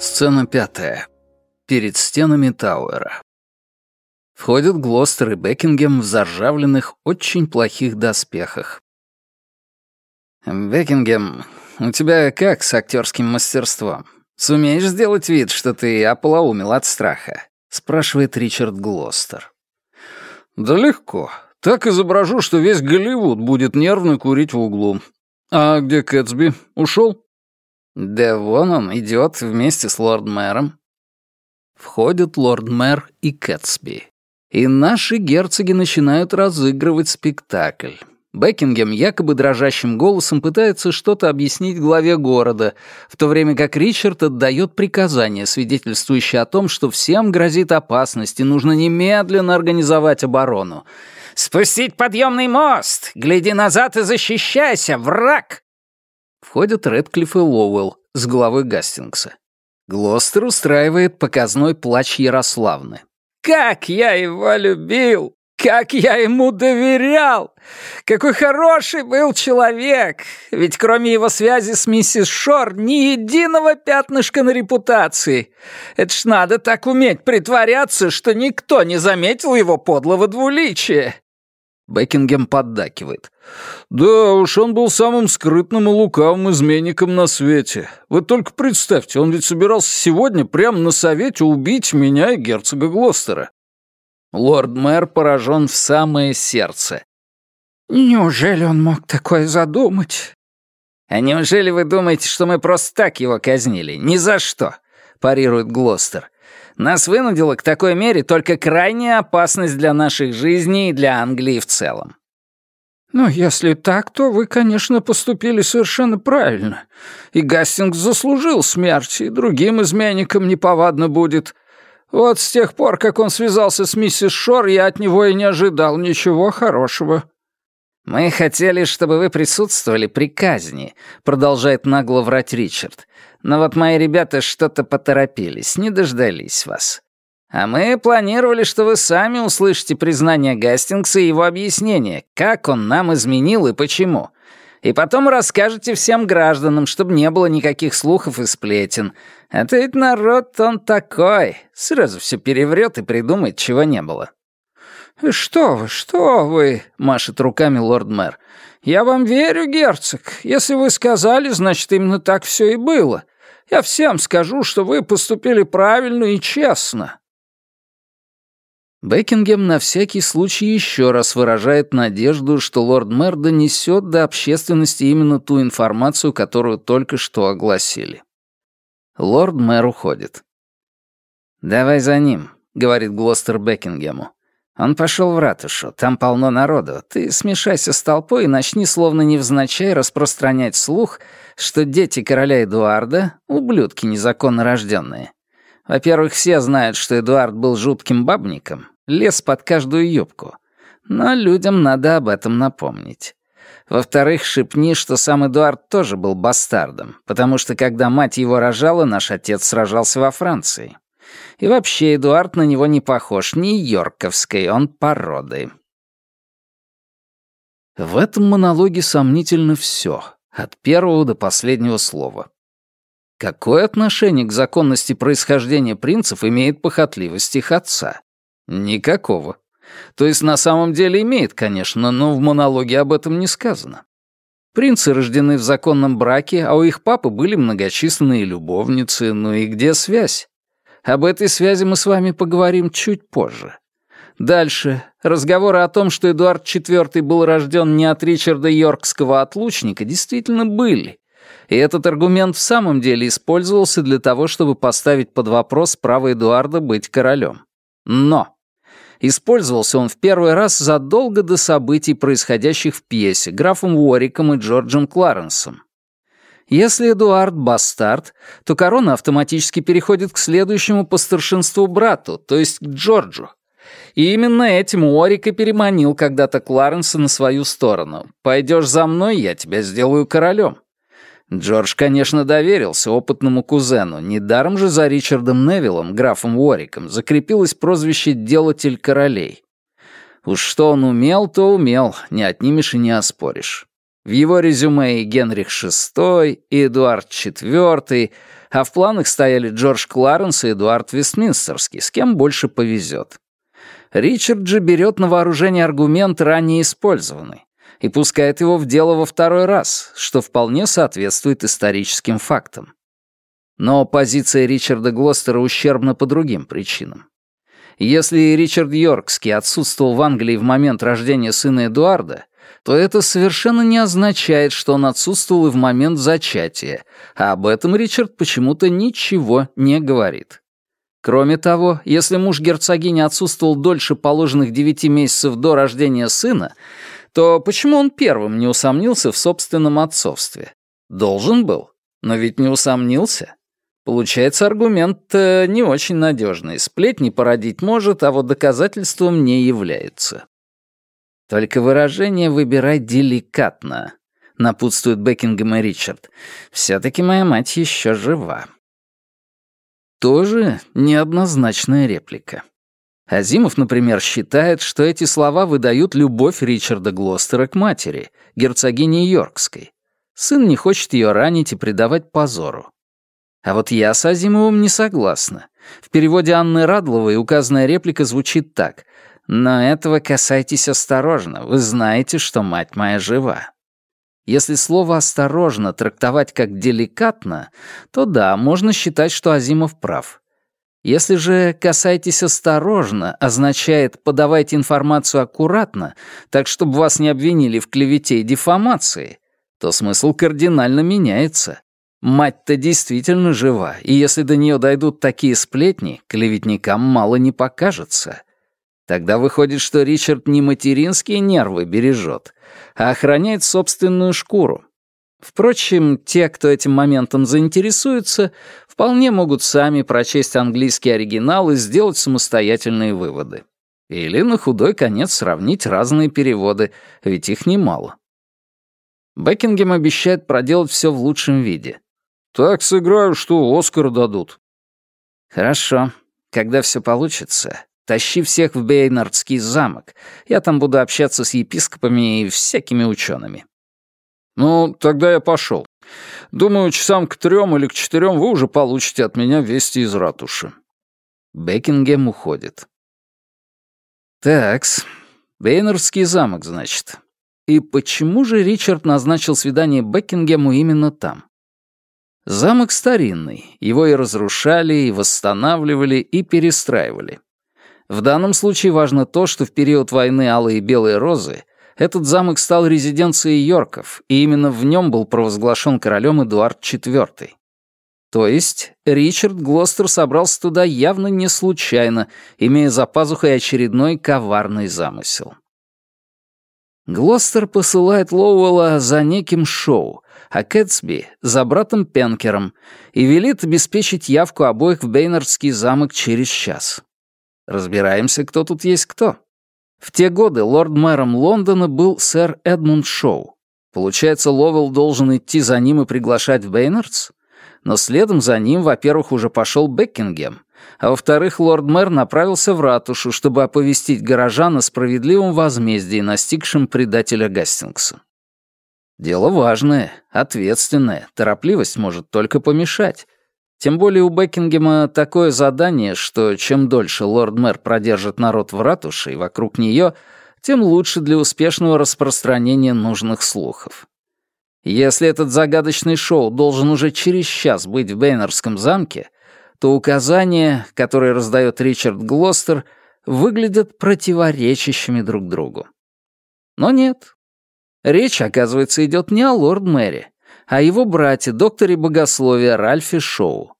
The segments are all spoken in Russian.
Сцена пятая. Перед стенами Тауэра. Входят Глостер и Бекингем в заржавленных, очень плохих доспехах. «Бекингем, у тебя как с актерским мастерством? Сумеешь сделать вид, что ты ополоумел от страха?» — спрашивает Ричард Глостер. «Да легко. Так изображу, что весь Голливуд будет нервно курить в углу. А где Кэтсби? Ушел? Да вон он идет вместе с лорд-мэром. Входят лорд-мэр и Кэтсби. И наши герцоги начинают разыгрывать спектакль. Бекингем якобы дрожащим голосом пытается что-то объяснить главе города, в то время как Ричард отдает приказание, свидетельствующее о том, что всем грозит опасность и нужно немедленно организовать оборону. «Спустить подъемный мост! Гляди назад и защищайся, враг!» Входят Редклифф и Лоуэлл с главой Гастингса. Глостер устраивает показной плач Ярославны. «Как я его любил! Как я ему доверял! Какой хороший был человек! Ведь кроме его связи с миссис Шор ни единого пятнышка на репутации. Это ж надо так уметь притворяться, что никто не заметил его подлого двуличия. Бекингем поддакивает. «Да уж, он был самым скрытным и лукавым изменником на свете. Вы только представьте, он ведь собирался сегодня прямо на совете убить меня и герцога Глостера». Лорд-мэр поражен в самое сердце. «Неужели он мог такое задумать?» «А неужели вы думаете, что мы просто так его казнили? Ни за что!» — парирует Глостер. Нас вынудила к такой мере только крайняя опасность для наших жизней и для Англии в целом. «Ну, если так, то вы, конечно, поступили совершенно правильно. И Гастингс заслужил смерти, и другим изменникам неповадно будет. Вот с тех пор, как он связался с миссис Шор, я от него и не ожидал ничего хорошего». «Мы хотели, чтобы вы присутствовали при казни», — продолжает нагло врать Ричард. «Но вот мои ребята что-то поторопились, не дождались вас. А мы планировали, что вы сами услышите признание Гастингса и его объяснение, как он нам изменил и почему. И потом расскажете всем гражданам, чтобы не было никаких слухов и сплетен. А то ведь народ он такой, сразу все переврет и придумает, чего не было». «Что вы, что вы!» — машет руками лорд-мэр. «Я вам верю, герцог. Если вы сказали, значит, именно так все и было. Я всем скажу, что вы поступили правильно и честно». Бекингем на всякий случай еще раз выражает надежду, что лорд-мэр донесет до общественности именно ту информацию, которую только что огласили. Лорд-мэр уходит. «Давай за ним», — говорит Глостер Бекингему. Он пошел в ратушу, там полно народу. Ты смешайся с толпой и начни словно невзначай распространять слух, что дети короля Эдуарда — ублюдки незаконно рожденные. Во-первых, все знают, что Эдуард был жутким бабником, лез под каждую юбку. Но людям надо об этом напомнить. Во-вторых, шепни, что сам Эдуард тоже был бастардом, потому что когда мать его рожала, наш отец сражался во Франции. И вообще, Эдуард на него не похож, ни йорковской, он породы. В этом монологе сомнительно все, от первого до последнего слова. Какое отношение к законности происхождения принцев имеет похотливость их отца? Никакого. То есть на самом деле имеет, конечно, но в монологе об этом не сказано. Принцы рождены в законном браке, а у их папы были многочисленные любовницы, ну и где связь? Об этой связи мы с вами поговорим чуть позже. Дальше. Разговоры о том, что Эдуард IV был рожден не от Ричарда Йоркского отлучника, действительно были. И этот аргумент в самом деле использовался для того, чтобы поставить под вопрос право Эдуарда быть королем. Но использовался он в первый раз задолго до событий, происходящих в пьесе, графом Уориком и Джорджем Кларенсом. Если Эдуард бастард, то корона автоматически переходит к следующему по старшинству брату, то есть к Джорджу. И именно этим Уорик и переманил когда-то Кларенса на свою сторону. «Пойдешь за мной, я тебя сделаю королем». Джордж, конечно, доверился опытному кузену. Недаром же за Ричардом Невиллом, графом Уориком, закрепилось прозвище «делатель королей». Уж что он умел, то умел, не отнимешь и не оспоришь. В его резюме и Генрих VI, и Эдуард IV, а в планах стояли Джордж Кларенс и Эдуард Вестминстерский, с кем больше повезет. Ричард же берет на вооружение аргумент, ранее использованный, и пускает его в дело во второй раз, что вполне соответствует историческим фактам. Но позиция Ричарда Глостера ущербна по другим причинам. Если Ричард Йоркский отсутствовал в Англии в момент рождения сына Эдуарда, то это совершенно не означает, что он отсутствовал и в момент зачатия, а об этом Ричард почему-то ничего не говорит. Кроме того, если муж герцогини отсутствовал дольше положенных девяти месяцев до рождения сына, то почему он первым не усомнился в собственном отцовстве? Должен был, но ведь не усомнился. Получается, аргумент не очень надежный. Сплетни породить может, а вот доказательством не является. Только выражение выбирай деликатно, напутствует Бекингем и Ричард. Все-таки моя мать еще жива. Тоже неоднозначная реплика. Азимов, например, считает, что эти слова выдают любовь Ричарда Глостера к матери, герцогине Йоркской. Сын не хочет ее ранить и предавать позору. А вот я с Азимовым не согласна. В переводе Анны Радловой указанная реплика звучит так но этого касайтесь осторожно, вы знаете, что мать моя жива. Если слово «осторожно» трактовать как «деликатно», то да, можно считать, что Азимов прав. Если же «касайтесь осторожно» означает «подавайте информацию аккуратно, так чтобы вас не обвинили в клевете и дефамации», то смысл кардинально меняется. Мать-то действительно жива, и если до нее дойдут такие сплетни, клеветникам мало не покажется. Тогда выходит, что Ричард не материнские нервы бережет, а охраняет собственную шкуру. Впрочем, те, кто этим моментом заинтересуется, вполне могут сами прочесть английский оригинал и сделать самостоятельные выводы. Или на худой конец сравнить разные переводы, ведь их немало. Бекингем обещает проделать все в лучшем виде. «Так сыграю, что Оскар дадут». «Хорошо. Когда все получится, Тащи всех в Бейнардский замок. Я там буду общаться с епископами и всякими учеными. Ну, тогда я пошел. Думаю, часам к трем или к четырем вы уже получите от меня вести из ратуши. Бекингем уходит. Такс, Бейнардский замок, значит. И почему же Ричард назначил свидание Бекингему именно там? Замок старинный, его и разрушали, и восстанавливали, и перестраивали. В данном случае важно то, что в период войны Алой и Белой Розы этот замок стал резиденцией Йорков, и именно в нем был провозглашен королем Эдуард IV. То есть Ричард Глостер собрался туда явно не случайно, имея за пазухой очередной коварный замысел. Глостер посылает Лоуэлла за неким шоу, а Кэтсби — за братом Пенкером, и велит обеспечить явку обоих в Бейнардский замок через час. Разбираемся, кто тут есть кто. В те годы лорд-мэром Лондона был сэр Эдмунд Шоу. Получается, Ловелл должен идти за ним и приглашать в Бейнардс? Но следом за ним, во-первых, уже пошел Бекингем, а во-вторых, лорд-мэр направился в ратушу, чтобы оповестить горожан о справедливом возмездии, настигшем предателя Гастингса. Дело важное, ответственное, торопливость может только помешать. Тем более у Бекингема такое задание, что чем дольше лорд-мэр продержит народ в ратуше и вокруг нее, тем лучше для успешного распространения нужных слухов. Если этот загадочный шоу должен уже через час быть в Бейнерском замке, то указания, которые раздает Ричард Глостер, выглядят противоречащими друг другу. Но нет. Речь, оказывается, идет не о лорд-мэре, о его брате, докторе богословия Ральфе Шоу.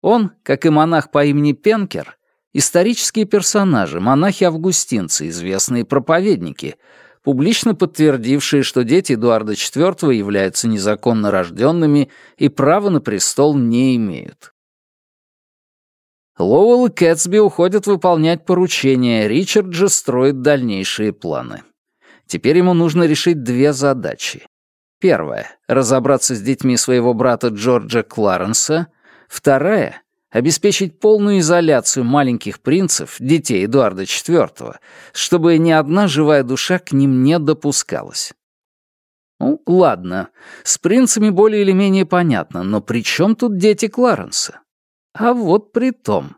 Он, как и монах по имени Пенкер, исторические персонажи, монахи-августинцы, известные проповедники, публично подтвердившие, что дети Эдуарда IV являются незаконно рожденными и права на престол не имеют. Лоуэлл и Кэтсби уходят выполнять поручения, Ричард же строит дальнейшие планы. Теперь ему нужно решить две задачи. Первая — разобраться с детьми своего брата Джорджа Кларенса. Вторая — обеспечить полную изоляцию маленьких принцев, детей Эдуарда IV, чтобы ни одна живая душа к ним не допускалась. Ну, ладно, с принцами более или менее понятно, но при чем тут дети Кларенса? А вот при том.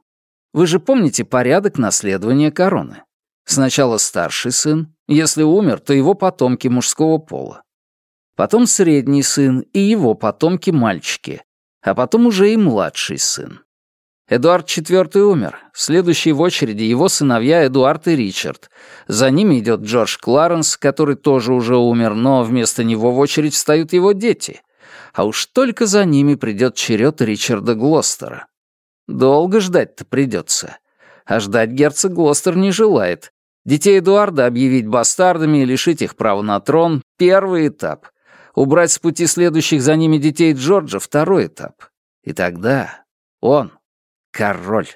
Вы же помните порядок наследования короны? Сначала старший сын, если умер, то его потомки мужского пола. Потом средний сын и его потомки-мальчики, а потом уже и младший сын. Эдуард IV умер, следующий в очереди его сыновья Эдуард и Ричард. За ними идет Джордж Кларенс, который тоже уже умер, но вместо него в очередь встают его дети. А уж только за ними придет черед Ричарда Глостера. Долго ждать-то придется. А ждать герцог Глостер не желает. Детей Эдуарда объявить бастардами и лишить их права на трон — первый этап. Убрать с пути следующих за ними детей Джорджа — второй этап. И тогда он король.